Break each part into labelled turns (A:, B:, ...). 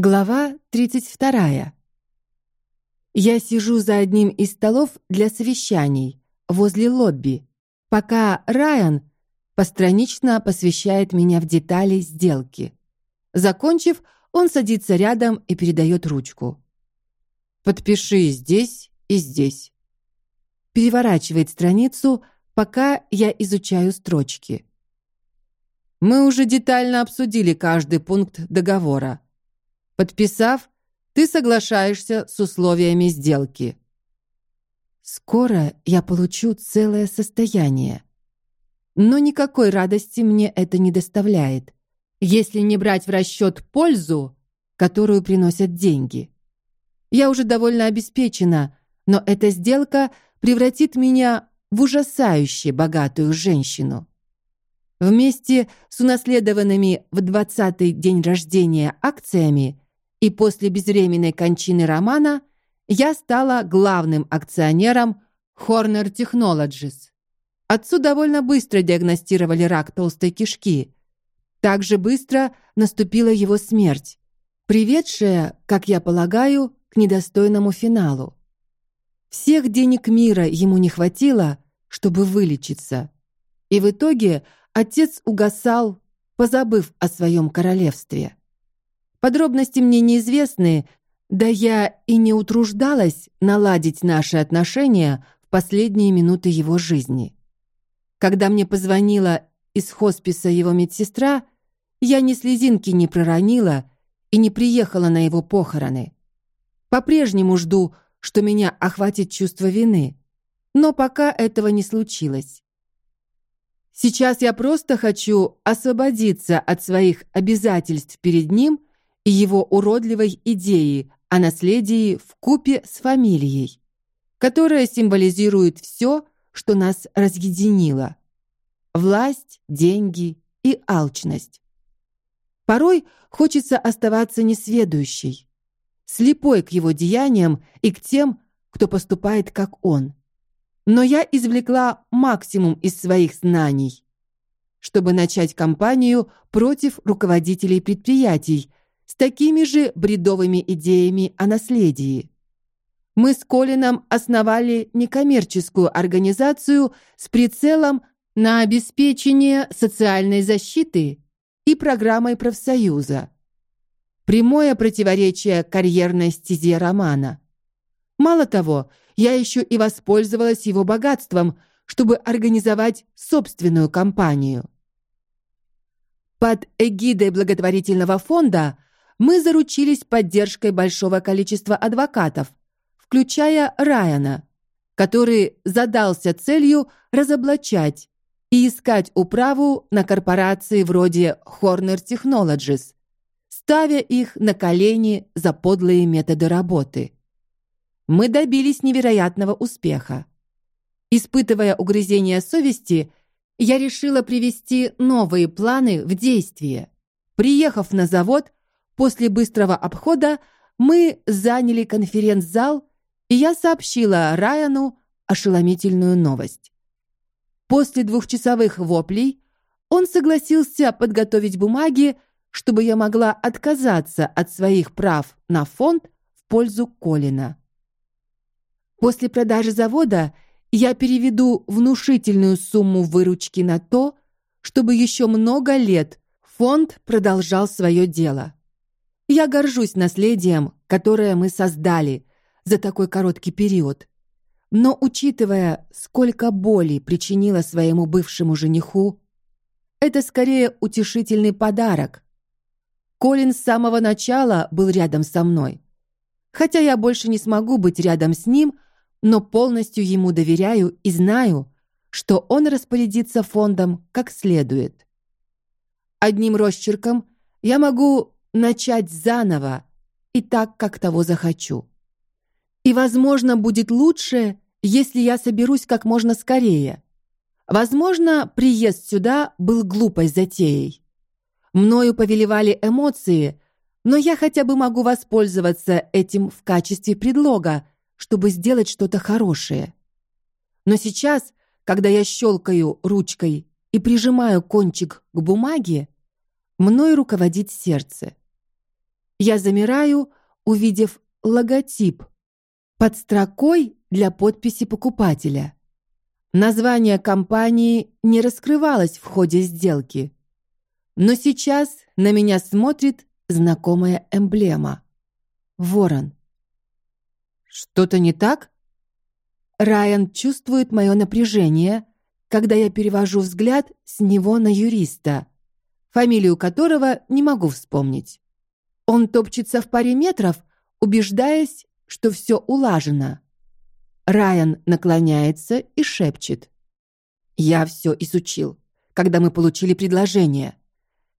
A: Глава тридцать вторая. Я сижу за одним из столов для совещаний возле лобби, пока Райан постранично посвящает меня в детали сделки. Закончив, он садится рядом и передает ручку. Подпиши здесь и здесь. Переворачивает страницу, пока я изучаю строчки. Мы уже детально обсудили каждый пункт договора. Подписав, ты соглашаешься с условиями сделки. Скоро я получу целое состояние. Но никакой радости мне это не доставляет, если не брать в расчет пользу, которую приносят деньги. Я уже довольно обеспечена, но эта сделка превратит меня в ужасающе богатую женщину. Вместе с унаследованными в двадцатый день рождения акциями и после безвременной кончины Романа я стала главным акционером Horner Technologies. Отцу довольно быстро диагностировали рак толстой кишки. Так же быстро наступила его смерть, приведшая, как я полагаю, к недостойному финалу. Всех денег мира ему не хватило, чтобы вылечиться, и в итоге отец угасал, позабыв о своем королевстве. Подробности мне неизвестны, да я и не утруждалась наладить наши отношения в последние минуты его жизни. Когда мне позвонила из хосписа его медсестра, я ни слезинки не проронила и не приехала на его похороны. По-прежнему жду, что меня охватит чувство вины, но пока этого не случилось. Сейчас я просто хочу освободиться от своих обязательств перед ним и его уродливой идеи о наследии в купе с фамилией, которая символизирует все, что нас разъединило: власть, деньги и алчность. Порой хочется оставаться несведущей, слепой к его деяниям и к тем, кто поступает как он. Но я извлекла максимум из своих знаний, чтобы начать кампанию против руководителей предприятий, такими же бредовыми идеями о наследии. Мы с Колином основали некоммерческую организацию с прицелом на обеспечение социальной защиты и программой профсоюза. Прямое противоречие карьерной стезе Романа. Мало того, я еще и воспользовалась его богатством, чтобы организовать собственную компанию. Под эгидой благотворительного фонда мы заручились поддержкой большого количества адвокатов, включая Райана, который задался целью разоблачать и искать управу на корпорации вроде Horner Technologies, ставя их на колени за подлые методы работы. Мы добились невероятного успеха. Испытывая угрызения совести, я решила привести новые планы в действие. Приехав на завод, После быстрого обхода мы заняли конференц-зал, и я сообщила Райану ошеломительную новость. После двухчасовых воплей он согласился подготовить бумаги, чтобы я могла отказаться от своих прав на фонд в пользу Колина. После продажи завода я переведу внушительную сумму выручки на то, чтобы еще много лет фонд продолжал свое дело. Я горжусь наследием, которое мы создали за такой короткий период. Но учитывая, сколько боли причинила своему бывшему жениху, это скорее утешительный подарок. Колин с самого начала был рядом со мной. Хотя я больше не смогу быть рядом с ним, но полностью ему доверяю и знаю, что он распорядится фондом как следует. Одним росчерком я могу начать заново и так, как того захочу. И, возможно, будет лучше, если я соберусь как можно скорее. Возможно, приезд сюда был глупой затеей. Мною повелевали эмоции, но я хотя бы могу воспользоваться этим в качестве предлога, чтобы сделать что-то хорошее. Но сейчас, когда я щелкаю ручкой и прижимаю кончик к бумаге, мной руководит сердце. Я замираю, увидев логотип под строкой для подписи покупателя. Название компании не раскрывалось в ходе сделки, но сейчас на меня смотрит знакомая эмблема ворон. Что-то не так? Райан чувствует мое напряжение, когда я перевожу взгляд с него на юриста, фамилию которого не могу вспомнить. Он топчется в паре метров, убеждаясь, что все улажено. Райан наклоняется и шепчет: "Я все изучил, когда мы получили предложение.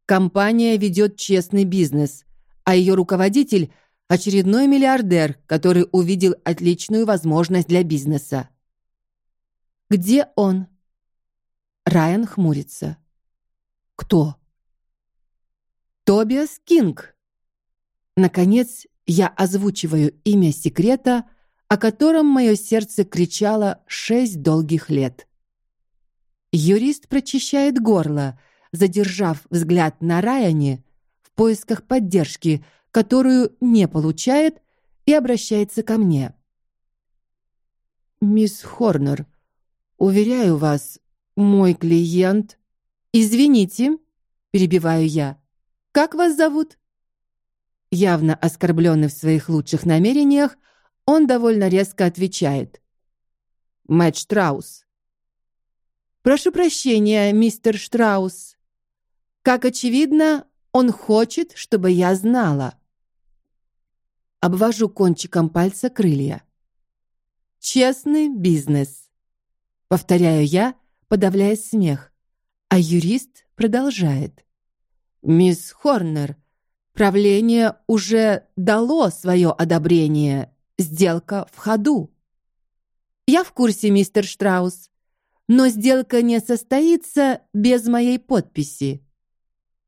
A: Компания ведет честный бизнес, а ее руководитель очередной миллиардер, который увидел отличную возможность для бизнеса. Где он? Райан хмурится. Кто? Тобиас Кинг. Наконец, я озвучиваю имя секрета, о котором мое сердце кричало шесть долгих лет. Юрист прочищает горло, задержав взгляд на Райане в поисках поддержки, которую не получает, и обращается ко мне. Мисс Хорнер, уверяю вас, мой клиент. Извините, перебиваю я. Как вас зовут? Явно оскорбленный в своих лучших намерениях, он довольно резко отвечает: Мэтт Штраус. Прошу прощения, мистер Штраус. Как очевидно, он хочет, чтобы я знала. Обвожу кончиком пальца крылья. Честный бизнес. Повторяю я, подавляя смех, а юрист продолжает. Мисс Хорнер, правление уже дало свое одобрение. Сделка в ходу. Я в курсе, мистер Штраус, но сделка не состоится без моей подписи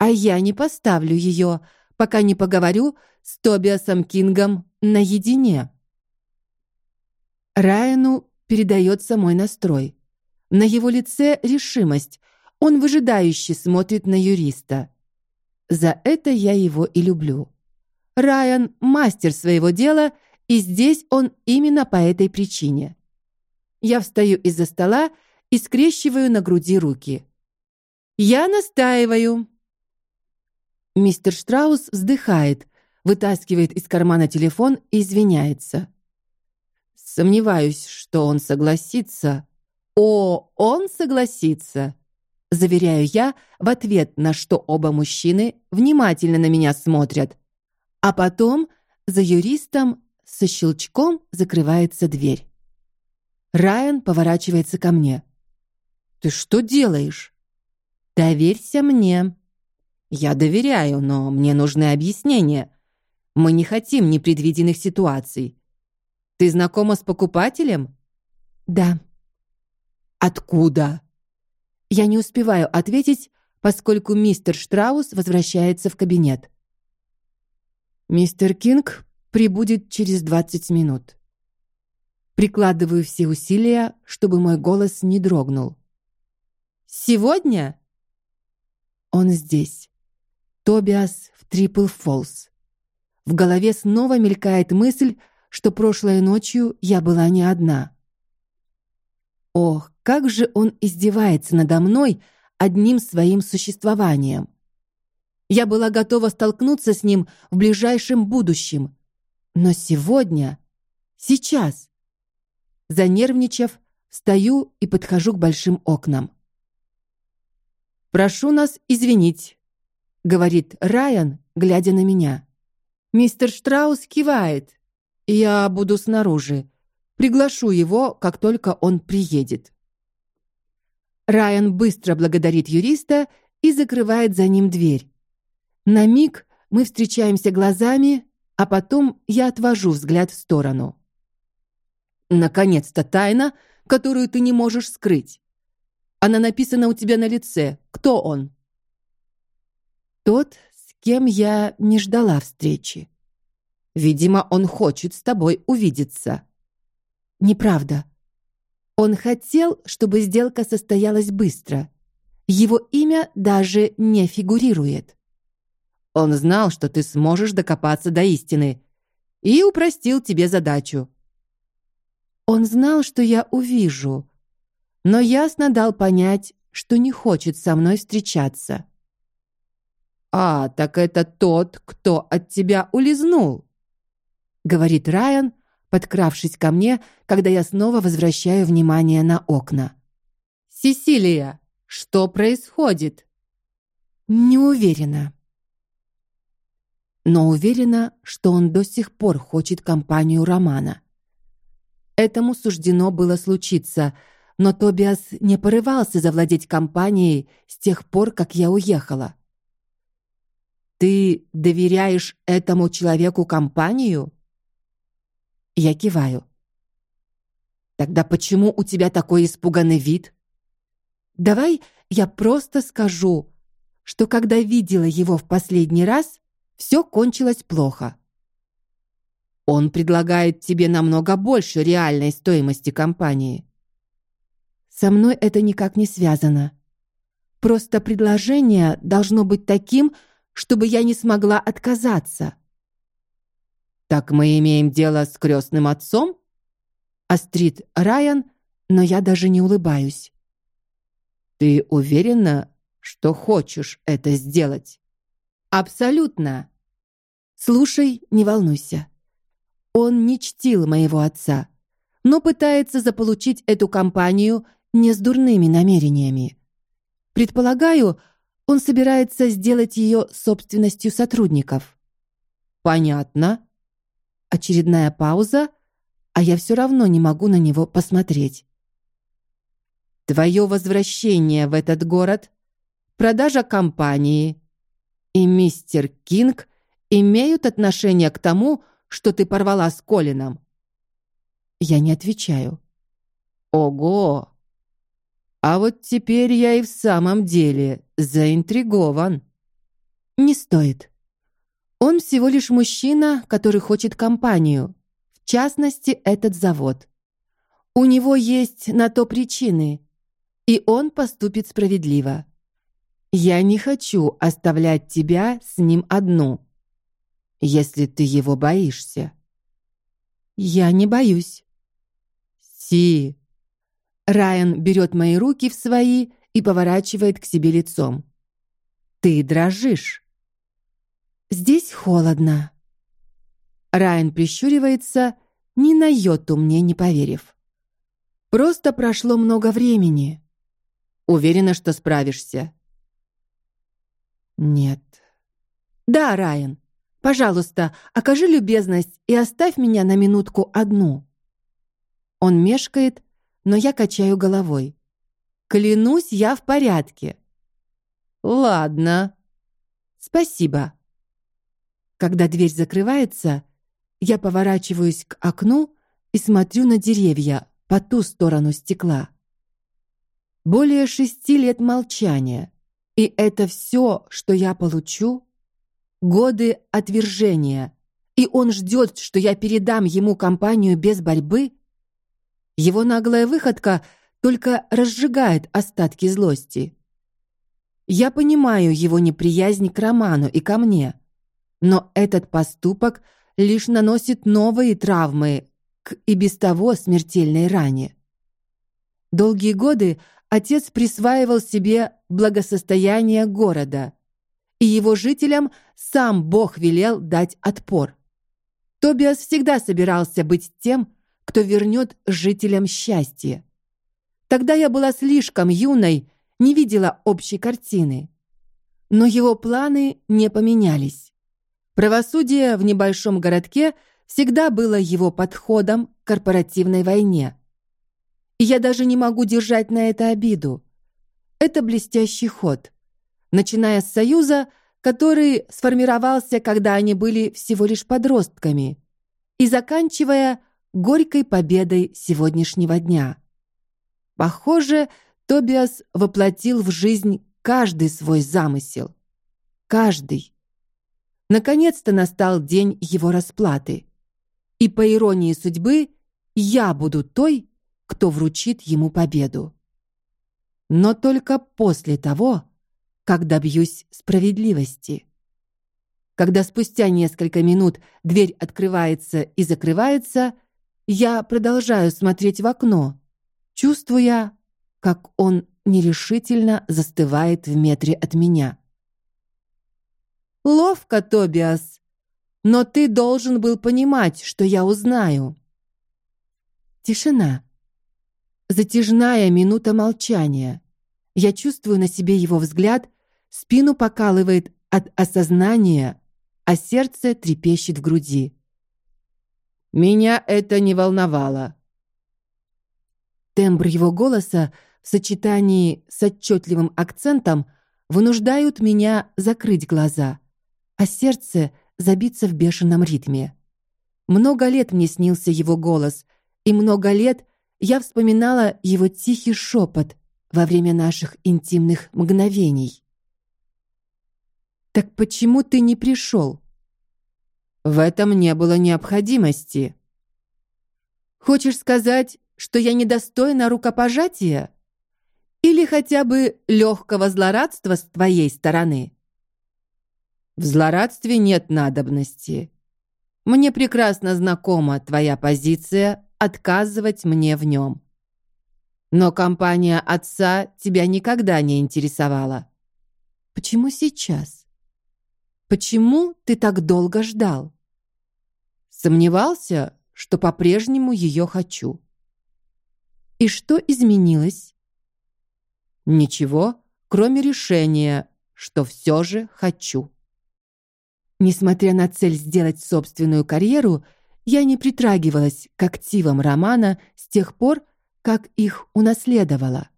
A: а я не поставлю ее, пока не поговорю с Тобиасом Кингом наедине. Райану передается мой настрой. На его лице решимость. Он выжидающе смотрит на юриста. За это я его и люблю. Райан мастер своего дела, и здесь он именно по этой причине. Я встаю из-за стола и скрещиваю на груди руки. Я настаиваю. Мистер Штраус вздыхает, вытаскивает из кармана телефон и извиняется. Сомневаюсь, что он согласится. О, он согласится, заверяю я в ответ, на что оба мужчины внимательно на меня смотрят. А потом за юристом со щелчком закрывается дверь. Райан поворачивается ко мне. Ты что делаешь? Доверься мне. Я доверяю, но мне нужны объяснения. Мы не хотим непредвиденных ситуаций. Ты знакома с покупателем? Да. Откуда? Я не успеваю ответить, поскольку мистер Штраус возвращается в кабинет. Мистер Кинг прибудет через двадцать минут. Прикладываю все усилия, чтобы мой голос не дрогнул. Сегодня он здесь. Тобиас в Трипл Фолс. В голове снова мелькает мысль, что прошлой ночью я была не одна. Ох, как же он издевается надо мной одним своим существованием. Я была готова столкнуться с ним в ближайшем будущем, но сегодня, сейчас, занервничав, встаю и подхожу к большим окнам. Прошу нас извинить, говорит Райан, глядя на меня. Мистер Штраус кивает. Я буду снаружи. Приглашу его, как только он приедет. Райан быстро благодарит юриста и закрывает за ним дверь. На миг мы встречаемся глазами, а потом я отвожу взгляд в сторону. Наконец-то тайна, которую ты не можешь скрыть. Она написана у тебя на лице. Кто он? Тот, с кем я не ждала встречи. Видимо, он хочет с тобой увидеться. Неправда. Он хотел, чтобы сделка состоялась быстро. Его имя даже не фигурирует. Он знал, что ты сможешь докопаться до истины, и упростил тебе задачу. Он знал, что я увижу, но ясно дал понять, что не хочет со мной встречаться. А, так это тот, кто от тебя улизнул, говорит Райан, подкравшись ко мне, когда я снова возвращаю внимание на окна. Сесилия, что происходит? Не уверена. Но уверена, что он до сих пор хочет компанию Романа. Этому суждено было случиться, но Тобиас не порывался завладеть компанией с тех пор, как я уехала. Ты доверяешь этому человеку компанию? Я киваю. Тогда почему у тебя такой испуганный вид? Давай я просто скажу, что когда видела его в последний раз, все кончилось плохо. Он предлагает тебе намного больше реальной стоимости компании. Со мной это никак не связано. Просто предложение должно быть таким, чтобы я не смогла отказаться. Так мы имеем дело с крестным отцом? Острит Райан, но я даже не улыбаюсь. Ты уверена, что хочешь это сделать? Абсолютно. Слушай, не волнуйся. Он не чтил моего отца, но пытается заполучить эту компанию не с дурными намерениями. Предполагаю, он собирается сделать ее собственностью сотрудников. Понятно. Очередная пауза, а я все равно не могу на него посмотреть. Твое возвращение в этот город, продажа компании и мистер Кинг имеют отношение к тому, что ты порвала с Колином. Я не отвечаю. Ого! А вот теперь я и в самом деле заинтригован. Не стоит. Он всего лишь мужчина, который хочет компанию, в частности, этот завод. У него есть на то причины, и он поступит справедливо. Я не хочу оставлять тебя с ним одну. Если ты его боишься. Я не боюсь. Си. Райан берет мои руки в свои и поворачивает к себе лицом. Ты дрожишь. Здесь холодно. Райан прищуривается, ни на йоту мне не поверив. Просто прошло много времени. Уверена, что справишься. Нет. Да, Райан. Пожалуйста, окажи любезность и оставь меня на минутку одну. Он мешкает, но я качаю головой. Клянусь, я в порядке. Ладно. Спасибо. Когда дверь закрывается, я поворачиваюсь к окну и смотрю на деревья по ту сторону стекла. Более шести лет молчания, и это все, что я получу. Годы отвержения, и он ждет, что я передам ему компанию без борьбы. Его наглая выходка только разжигает остатки злости. Я понимаю его неприязнь к Роману и ко мне, но этот поступок лишь наносит новые травмы к и без того смертельной ране. Долгие годы отец присваивал себе благосостояние города, и его жителям сам Бог велел дать отпор. Тобиас всегда собирался быть тем, кто вернет жителям счастье. Тогда я была слишком юной, не видела общей картины. Но его планы не поменялись. Правосудие в небольшом городке всегда было его подходом к корпоративной войне. И я даже не могу держать на это обиду. Это блестящий ход. Начиная с союза, который сформировался, когда они были всего лишь подростками, и заканчивая горькой победой сегодняшнего дня. Похоже, Тобиас воплотил в жизнь каждый свой замысел. Каждый. Наконец-то настал день его расплаты. И по иронии судьбы, я буду той, кто вручит ему победу. Но только после того, как добьюсь справедливости. Когда спустя несколько минут дверь открывается и закрывается, я продолжаю смотреть в окно, чувствуя, как он нерешительно застывает в метре от меня. Ловко, Тобиас, но ты должен был понимать, что я узнаю. Тишина. Затяжная минута молчания. Я чувствую на себе его взгляд, спину покалывает от осознания, а сердце трепещет в груди. Меня это не волновало. Тембр его голоса в сочетании с отчетливым акцентом вынуждают меня закрыть глаза, а сердце забиться в бешеном ритме. Много лет мне снился его голос, и много лет я вспоминала его тихий шепот во время наших интимных мгновений. Так почему ты не пришел? В этом не было необходимости. Хочешь сказать, что я недостойна рукопожатия? Или хотя бы легкого злорадства с твоей стороны? В злорадстве нет надобности. Мне прекрасно знакома твоя позиция отказывать мне в нем. Но компания отца тебя никогда не интересовала. Почему сейчас? Почему ты так долго ждал? Сомневался, что по-прежнему ее хочу. И что изменилось? Ничего, кроме решения, что все же хочу. Несмотря на цель сделать собственную карьеру, я не притрагивалась к активам романа с тех пор, как их унаследовала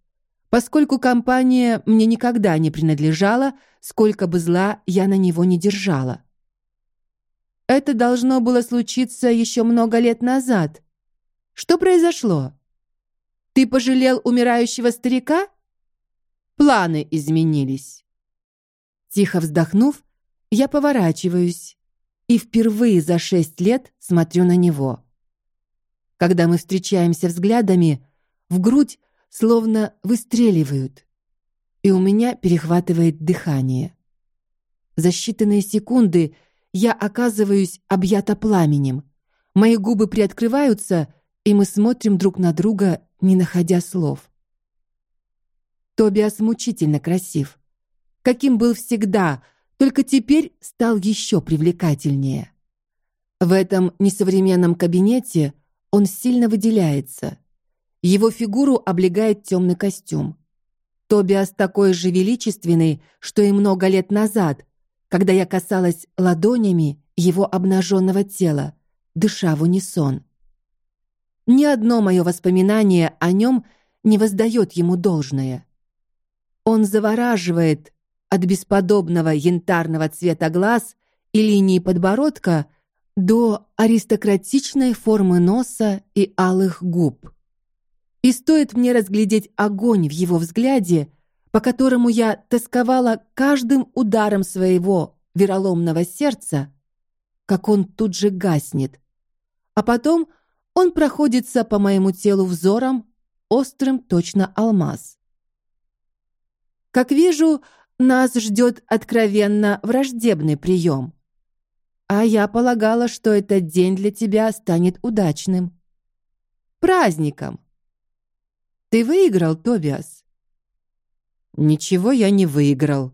A: поскольку компания мне никогда не принадлежала, сколько бы зла я на него не держала. Это должно было случиться еще много лет назад. Что произошло? Ты пожалел умирающего старика? Планы изменились. Тихо вздохнув, я поворачиваюсь и впервые за шесть лет смотрю на него. Когда мы встречаемся взглядами, в грудь словно выстреливают, и у меня перехватывает дыхание. За считанные секунды я оказываюсь объята пламенем. Мои губы приоткрываются, и мы смотрим друг на друга, не находя слов. Тобиас мучительно красив, каким был всегда, только теперь стал еще привлекательнее. В этом несовременном кабинете он сильно выделяется. Его фигуру облегает темный костюм. Тобиас такой же величественный, что и много лет назад, когда я касалась ладонями его обнаженного тела, дыша в унисон. Ни одно мое воспоминание о нем не воздает ему должное. Он завораживает от бесподобного янтарного цвета глаз и линии подбородка до аристократичной формы носа и алых губ. И стоит мне разглядеть огонь в его взгляде, по которому я тосковала каждым ударом своего вероломного сердца, как он тут же гаснет. А потом он проходится по моему телу взором, острым точно алмаз. Как вижу, нас ждет откровенно враждебный прием. А я полагала, что этот день для тебя станет удачным. Праздником, ты выиграл, Тобиас. Ничего я не выиграл.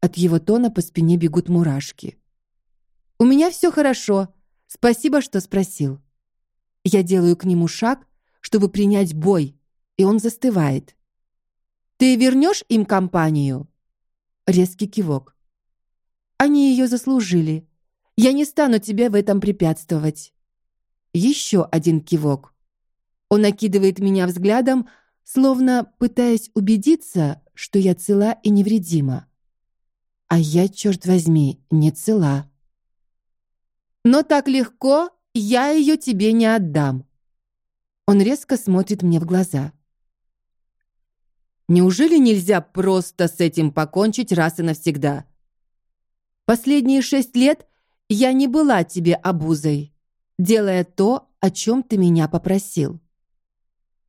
A: От его тона по спине бегут мурашки. У меня все хорошо. Спасибо, что спросил. Я делаю к нему шаг, чтобы принять бой, и он застывает. Ты вернешь им компанию? Резкий кивок. Они ее заслужили. Я не стану тебе в этом препятствовать. Еще один кивок. Он накидывает меня взглядом, словно пытаясь убедиться, что я цела и невредима. А я, черт возьми, не цела. Но так легко я ее тебе не отдам. Он резко смотрит мне в глаза. Неужели нельзя просто с этим покончить раз и навсегда? Последние шесть лет я не была тебе обузой, делая то, о чем ты меня попросил.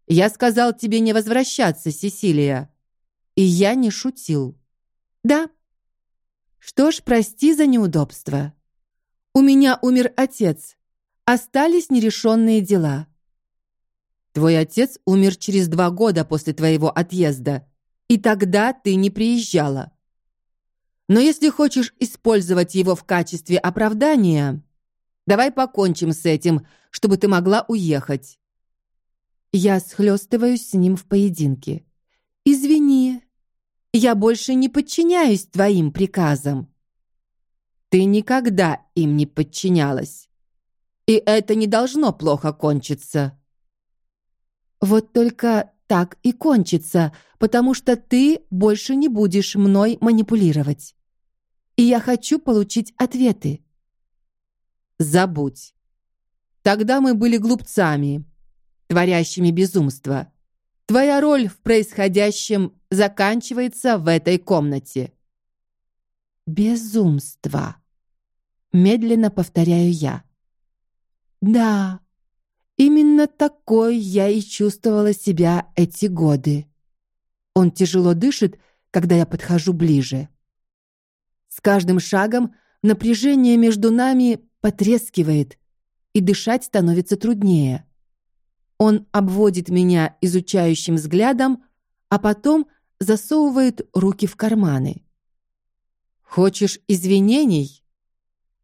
A: Я сказал тебе не возвращаться, Сесилия. И я не шутил. Да. Что ж, прости за неудобство. У меня умер отец. Остались нерешенные дела. Твой отец умер через два года после твоего отъезда, и тогда ты не приезжала. Но если хочешь использовать его в качестве оправдания, давай покончим с этим, чтобы ты могла уехать. Я схлестываюсь с ним в поединке. Извини, я больше не подчиняюсь твоим приказам. Ты никогда им не подчинялась. И это не должно плохо кончиться. Вот только так и кончится, потому что ты больше не будешь мной манипулировать. И я хочу получить ответы. Забудь. Тогда мы были глупцами, творящими безумство. Твоя роль в происходящем заканчивается в этой комнате. Безумство. Медленно повторяю я. Да, именно такой я и чувствовала себя эти годы. Он тяжело дышит, когда я подхожу ближе. С каждым шагом напряжение между нами потрескивает, и дышать становится труднее. Он обводит меня изучающим взглядом, а потом засовывает руки в карманы. Хочешь извинений?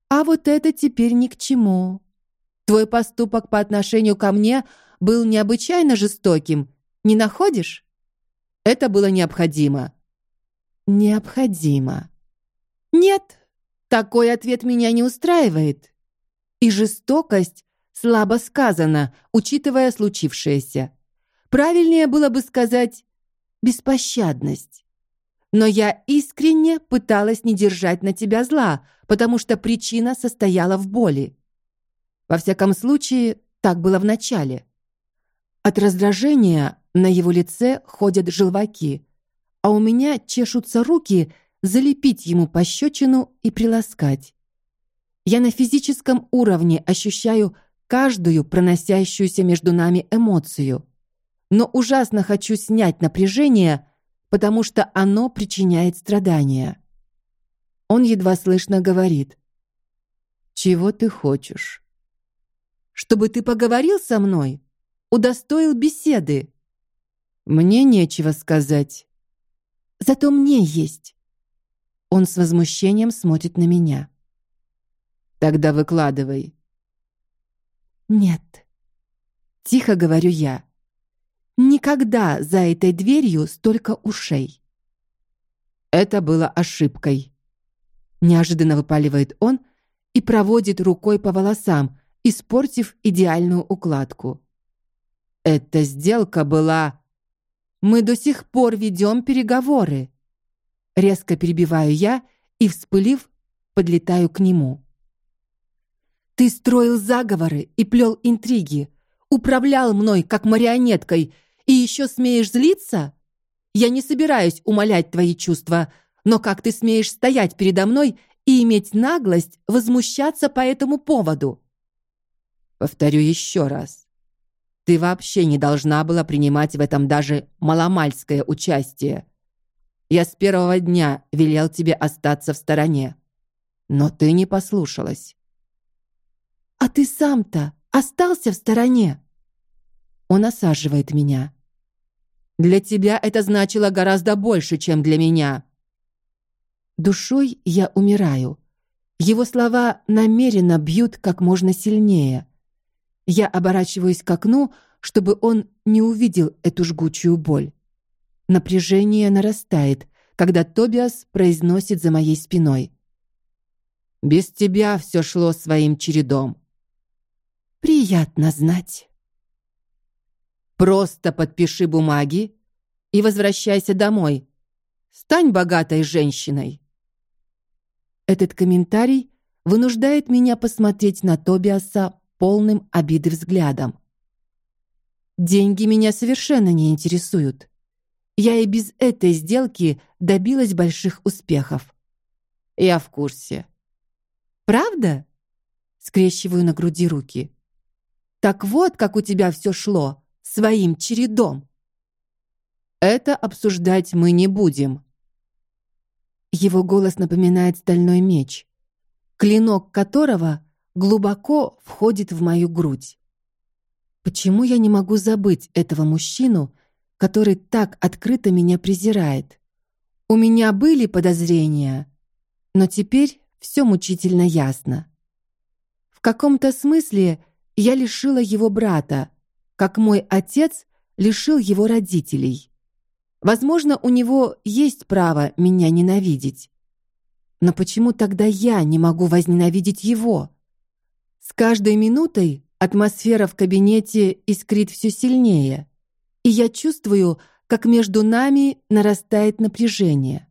A: А вот это теперь ни к чему. Твой поступок по отношению ко мне был необычайно жестоким, не находишь? Это было необходимо. Необходимо. Нет, такой ответ меня не устраивает. И жестокость слабо сказано, учитывая случившееся. Правильнее было бы сказать беспощадность. Но я искренне пыталась не держать на тебя зла, потому что причина состояла в боли. Во всяком случае, так было в начале. От раздражения на его лице ходят желваки, а у меня чешутся руки залепить ему пощечину и приласкать. Я на физическом уровне ощущаю каждую проносящуюся между нами эмоцию, но ужасно хочу снять напряжение потому что оно причиняет страдания. Он едва слышно говорит: "Чего ты хочешь? Чтобы ты поговорил со мной, удостоил беседы. Мне нечего сказать. Зато мне есть". Он с возмущением смотрит на меня. Тогда выкладывай. Нет. Тихо говорю я. Никогда за этой дверью столько ушей. Это было ошибкой. Неожиданно выпаливает он и проводит рукой по волосам, испортив идеальную укладку. Эта сделка была. Мы до сих пор ведем переговоры. Резко перебиваю я и, вспылив, подлетаю к нему. Ты строил заговоры и плел интриги, управлял мной как марионеткой и еще смеешь злиться? Я не собираюсь умалять твои чувства, но как ты смеешь стоять передо мной и иметь наглость возмущаться по этому поводу? Повторю еще раз. Ты вообще не должна была принимать в этом даже маломальское участие. Я с первого дня велел тебе остаться в стороне, но ты не послушалась. А ты сам-то остался в стороне. Он осаживает меня. Для тебя это значило гораздо больше, чем для меня. Душой я умираю. Его слова намеренно бьют как можно сильнее. Я оборачиваюсь к окну, чтобы он не увидел эту жгучую боль. Напряжение нарастает, когда Тобиас произносит за моей спиной: "Без тебя все шло своим чередом". Приятно знать. Просто подпиши бумаги и возвращайся домой. Стань богатой женщиной. Этот комментарий вынуждает меня посмотреть на Тобиаса полным обиды взглядом. Деньги меня совершенно не интересуют. Я и без этой сделки добилась больших успехов. Я в курсе. Правда? Скрещиваю на груди руки. Так вот, как у тебя все шло своим чередом. Это обсуждать мы не будем. Его голос напоминает стальной меч, клинок которого глубоко входит в мою грудь. Почему я не могу забыть этого мужчину, который так открыто меня презирает? У меня были подозрения, но теперь все мучительно ясно. В каком-то смысле я лишила его брата, как мой отец лишил его родителей. Возможно, у него есть право меня ненавидеть. Но почему тогда я не могу возненавидеть его? С каждой минутой атмосфера в кабинете искрит все сильнее, и я чувствую, как между нами нарастает напряжение,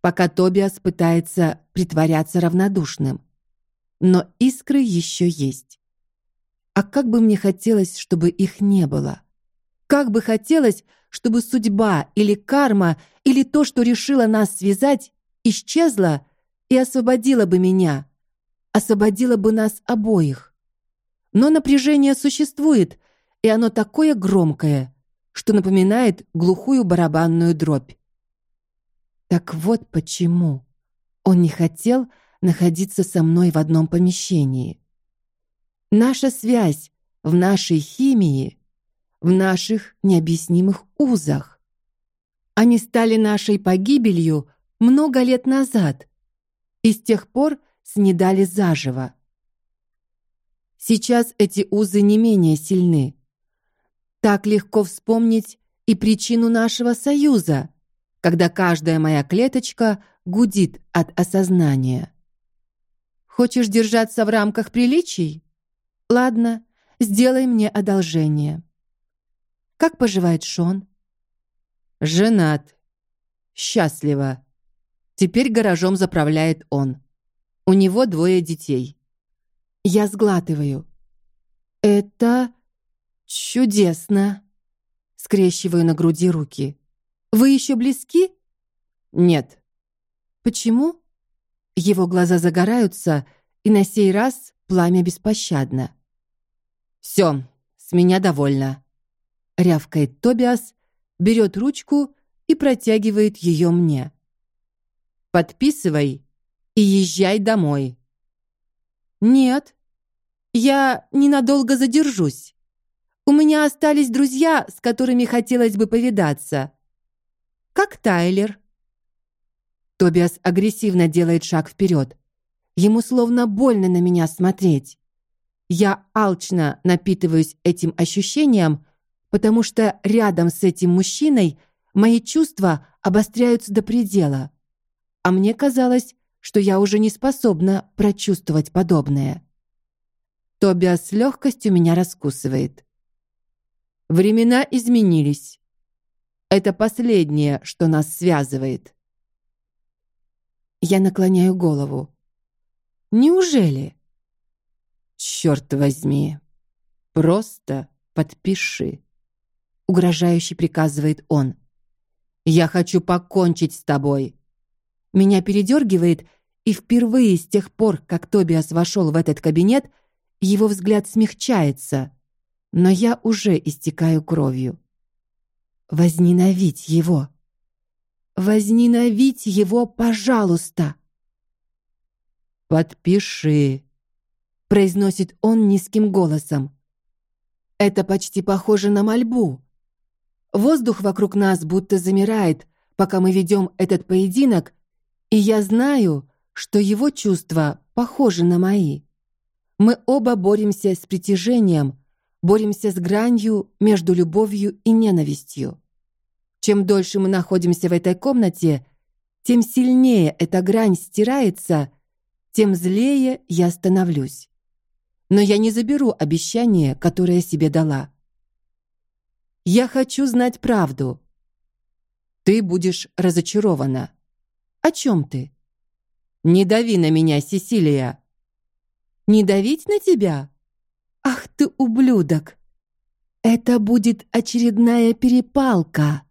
A: пока Тобиас пытается притворяться равнодушным. Но искры еще есть. А как бы мне хотелось, чтобы их не было. Как бы хотелось, чтобы судьба или карма или то, что решило нас связать, исчезла и освободила бы меня, освободила бы нас обоих. Но напряжение существует, и оно такое громкое, что напоминает глухую барабанную дробь. Так вот почему он не хотел находиться со мной в одном помещении. Наша связь в нашей химии, в наших необъяснимых узах. Они стали нашей погибелью много лет назад, и с тех пор снедали заживо. Сейчас эти узы не менее сильны. Так легко вспомнить и причину нашего союза, когда каждая моя клеточка гудит от осознания. Хочешь держаться в рамках приличий? Ладно, сделай мне одолжение. Как поживает Шон? Женат. Счастливо. Теперь гаражом заправляет он. У него двое детей. Я сглатываю. Это чудесно. Скрещиваю на груди руки. Вы еще близки? Нет. Почему? Его глаза загораются, и на сей раз пламя беспощадно. Все, с меня довольно. Рявкает Тобиас, берет ручку и протягивает ее мне. Подписывай и езжай домой. Нет, я ненадолго задержусь. У меня остались друзья, с которыми хотелось бы повидаться. Как Тайлер. Тобиас агрессивно делает шаг вперед. Ему словно больно на меня смотреть. Я алчно напитываюсь этим ощущением, потому что рядом с этим мужчиной мои чувства обостряются до предела. А мне казалось, что я уже не способна прочувствовать подобное. Тобиас с легкостью меня раскусывает. Времена изменились. Это последнее, что нас связывает. Я наклоняю голову. Неужели? Черт возьми, просто подпиши. Угрожающе приказывает он. Я хочу покончить с тобой. Меня передергивает, и впервые с тех пор, как Тобиас вошел в этот кабинет, его взгляд смягчается, но я уже истекаю кровью. Возненавидь его. Возненавидь его, пожалуйста. Подпиши, произносит он низким голосом. Это почти похоже на мольбу. Воздух вокруг нас будто замирает, пока мы ведем этот поединок, и я знаю, что его чувства похожи на мои. Мы оба боремся с притяжением, боремся с гранью между любовью и ненавистью. Чем дольше мы находимся в этой комнате, тем сильнее эта грань стирается, тем злее я становлюсь. Но я не заберу обещание, которое себе дала. Я хочу знать правду. Ты будешь разочарована. О чем ты? Не дави на меня, Сесилия. Не давить на тебя? Ах ты ублюдок! Это будет очередная перепалка.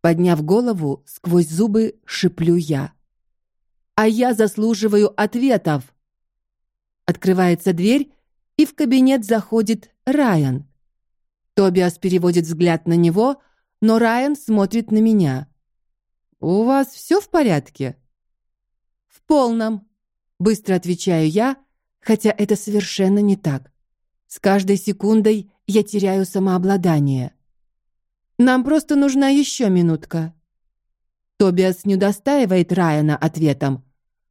A: Подняв голову, сквозь зубы шиплю я. А я заслуживаю ответов. Открывается дверь, и в кабинет заходит Райан. Тобиас переводит взгляд на него, но Райан смотрит на меня. У вас все в порядке? В полном, быстро отвечаю я, хотя это совершенно не так. С каждой секундой я теряю самообладание. Нам просто нужна еще минутка. Тобиас не удостаивает Райана ответом.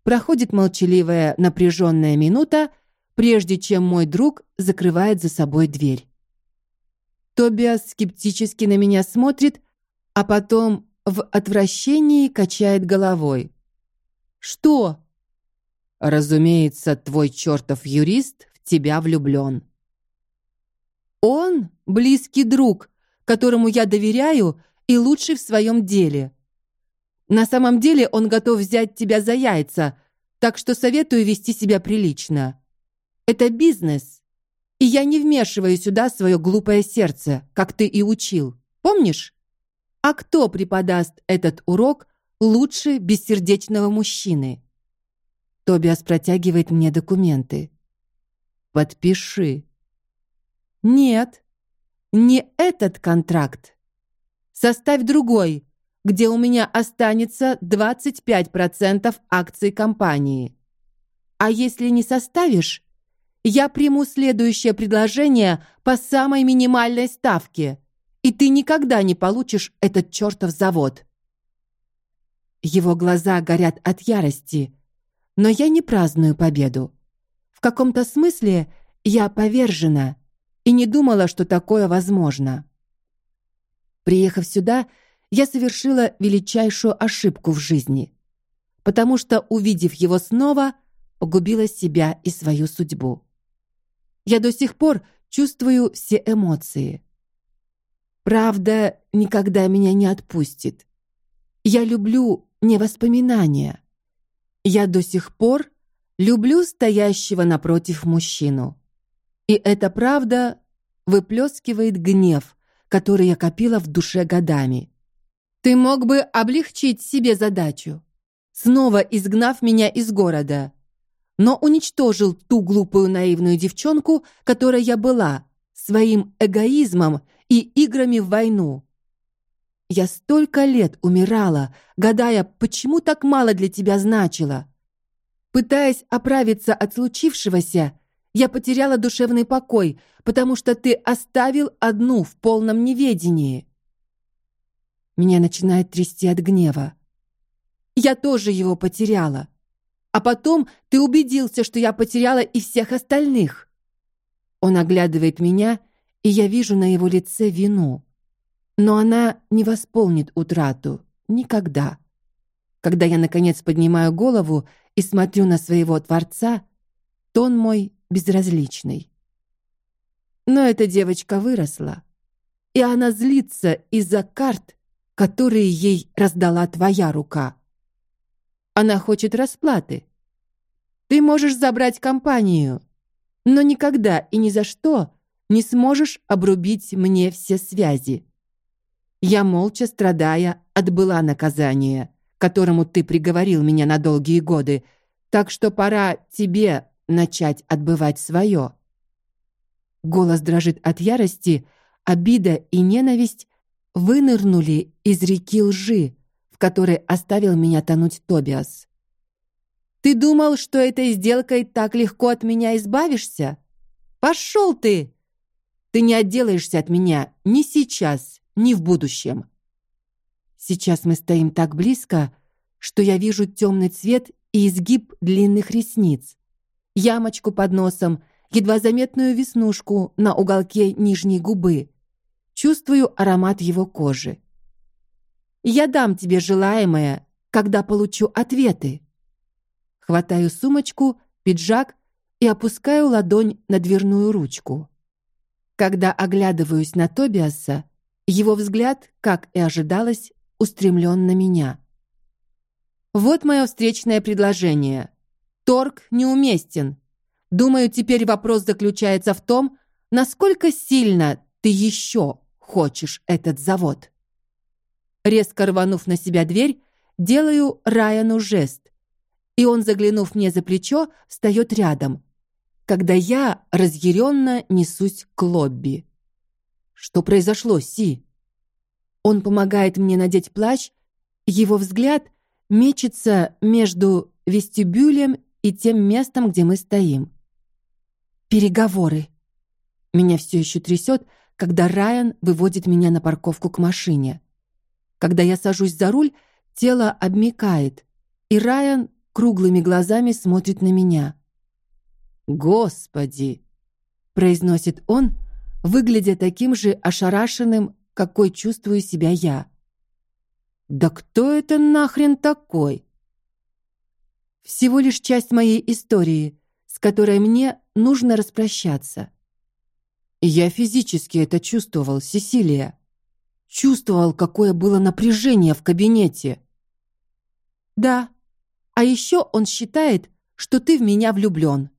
A: Проходит молчаливая, напряженная минута, прежде чем мой друг закрывает за собой дверь. Тобиас скептически на меня смотрит, а потом в отвращении качает головой. Что? Разумеется, твой чертов юрист в тебя влюблен. Он близкий друг, которому я доверяю и лучший в своем деле. На самом деле он готов взять тебя за яйца, так что советую вести себя прилично. Это бизнес, и я не вмешиваю сюда свое глупое сердце, как ты и учил. Помнишь? А кто преподаст этот урок лучше бессердечного мужчины? Тобиас протягивает мне документы. Подпиши. Нет, не этот контракт. Составь другой, где у меня останется 25% акций компании. А если не составишь, я приму следующее предложение по самой минимальной ставке, и ты никогда не получишь этот чертов завод. Его глаза горят от ярости, но я не праздную победу. В каком-то смысле я повержена и не думала, что такое возможно. Приехав сюда, я совершила величайшую ошибку в жизни, потому что, увидев его снова, погубила себя и свою судьбу. Я до сих пор чувствую все эмоции. Правда никогда меня не отпустит. Я люблю не воспоминания. Я до сих пор люблю стоящего напротив мужчину. И эта правда выплескивает гнев, который я копила в душе годами. Ты мог бы облегчить себе задачу, снова изгнав меня из города, но уничтожил ту глупую наивную девчонку, которой я была, своим эгоизмом и играми в войну. Я столько лет умирала, гадая, почему так мало для тебя значило. Пытаясь оправиться от случившегося, я потеряла душевный покой, потому что ты оставил одну в полном неведении. Меня начинает трясти от гнева. Я тоже его потеряла. А потом ты убедился, что я потеряла и всех остальных. Он оглядывает меня, и я вижу на его лице вину. Но она не восполнит утрату никогда. Когда я наконец поднимаю голову и смотрю на своего творца, тон мой безразличный. Но эта девочка выросла, и она злится из-за карт, которые ей раздала твоя рука. Она хочет расплаты. Ты можешь забрать компанию, но никогда и ни за что не сможешь обрубить мне все связи. Я молча страдая отбыла наказание, которому ты приговорил меня на долгие годы, так что пора тебе начать отбывать свое. Голос дрожит от ярости, обида и ненависть вынырнули из реки лжи, в которой оставил меня тонуть Тобиас. Ты думал, что этой сделкой так легко от меня избавишься? Пошел ты! Ты не отделаешься от меня ни сейчас, ни в будущем. Сейчас мы стоим так близко, что я вижу темный цвет и изгиб длинных ресниц, ямочку под носом, едва заметную веснушку на уголке нижней губы. Чувствую аромат его кожи. Я дам тебе желаемое, когда получу ответы. Хватаю сумочку, пиджак и опускаю ладонь на дверную ручку. Когда оглядываюсь на Тобиаса, его взгляд, как и ожидалось, устремлен на меня. Вот мое встречное предложение. Торг неуместен. Думаю, теперь вопрос заключается в том, насколько сильно ты еще хочешь этот завод. Резко рванув на себя дверь, делаю Райану жест, и он, заглянув мне за плечо, встает рядом, когда я разъяренно несусь к лобби. Что произошло, Си? Он помогает мне надеть плащ, его взгляд мечется между вестибюлем и тем местом, где мы стоим. Переговоры. Меня все еще трясет, когда Райан выводит меня на парковку к машине. Когда я сажусь за руль, тело обмякает, и Райан круглыми глазами смотрит на меня. Господи, произносит он, выглядя таким же ошарашенным, какой чувствую себя я. Да кто это нахрен такой? Всего лишь часть моей истории, с которой мне нужно распрощаться. Я физически это чувствовал, Сесилия. Чувствовал, какое было напряжение в кабинете. Да. А еще он считает, что ты в меня влюблен.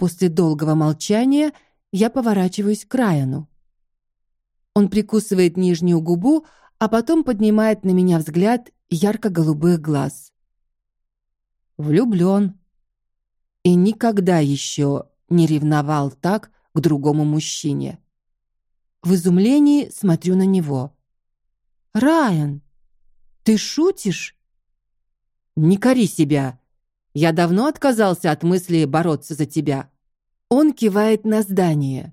A: После долгого молчания я поворачиваюсь к Райану. Он прикусывает нижнюю губу, а потом поднимает на меня взгляд ярко-голубых глаз. Влюблен. И никогда еще не ревновал так к другому мужчине. В изумлении смотрю на него. Райан, ты шутишь? Не кори себя. Я давно отказался от мысли бороться за тебя. Он кивает на здание.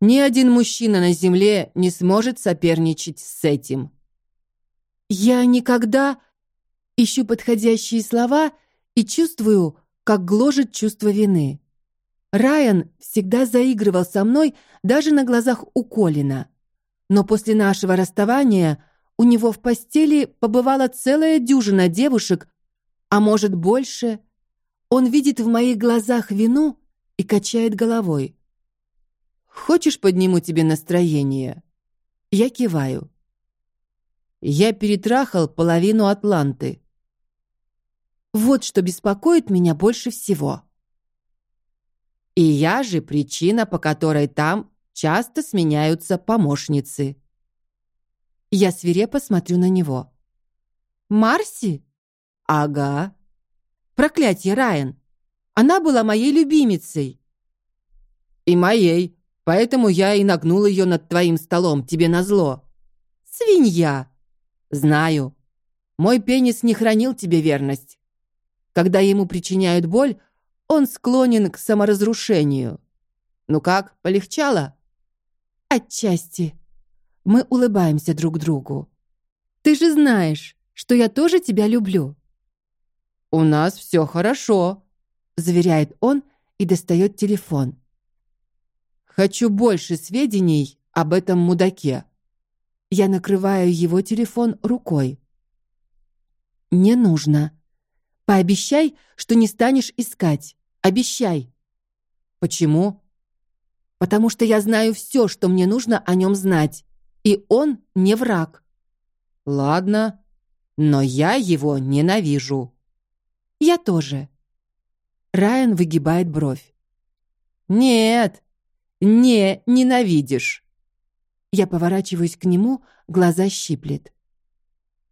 A: Ни один мужчина на земле не сможет соперничать с этим. Я никогда ищу подходящие слова и чувствую, как гложет чувство вины. Райан всегда заигрывал со мной даже на глазах у Колина. Но после нашего расставания у него в постели побывала целая дюжина девушек, а может больше. Он видит в моих глазах вину и качает головой. Хочешь, подниму тебе настроение? Я киваю. Я перетрахал половину Атланты. Вот что беспокоит меня больше всего. И я же причина, по которой там часто сменяются помощницы. Я свирепо смотрю на него. Марси? Ага. Проклятье, Райан. Она была моей любимицей. И моей. Поэтому я и нагнул ее над твоим столом, тебе назло. Свинья. Знаю. Мой пенис не хранил тебе верность. Когда ему причиняют боль, он склонен к саморазрушению. Ну как, полегчало? Отчасти. Мы улыбаемся друг другу. Ты же знаешь, что я тоже тебя люблю. У нас все хорошо, заверяет он и достает телефон. Хочу больше сведений об этом мудаке. Я накрываю его телефон рукой. Не нужно. Пообещай, что не станешь искать. Обещай. Почему? Потому что я знаю все, что мне нужно о нем знать, и он не враг. Ладно, но я его ненавижу. Я тоже. Райан выгибает бровь. Нет, не ненавидишь. Я поворачиваюсь к нему, глаза щиплет.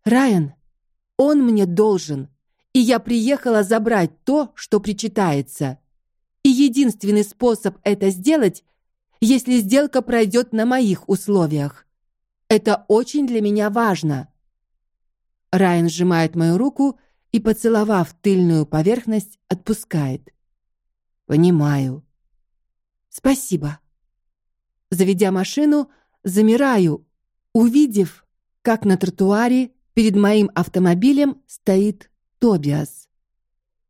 A: Райан, он мне должен, и я приехала забрать то, что причитается. И единственный способ это сделать, если сделка пройдет на моих условиях. Это очень для меня важно. Райан сжимает мою руку и, поцеловав тыльную поверхность, отпускает. Понимаю. Спасибо. Заведя машину, замираю, увидев, как на тротуаре перед моим автомобилем стоит Тобиас.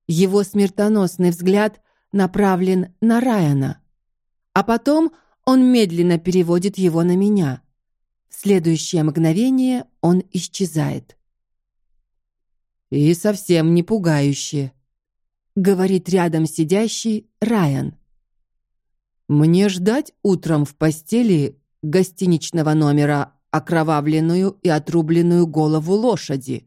A: Его смертоносный взгляд направлен на Райана, а потом он медленно переводит его на меня. В следующее мгновение он исчезает. И совсем не пугающе, говорит рядом сидящий Райан. Мне ждать утром в постели гостиничного номера окровавленную и отрубленную голову лошади.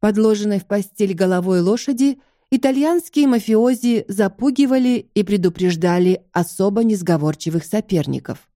A: Подложенной в постель головой лошади итальянские мафиози запугивали и предупреждали особо несговорчивых соперников.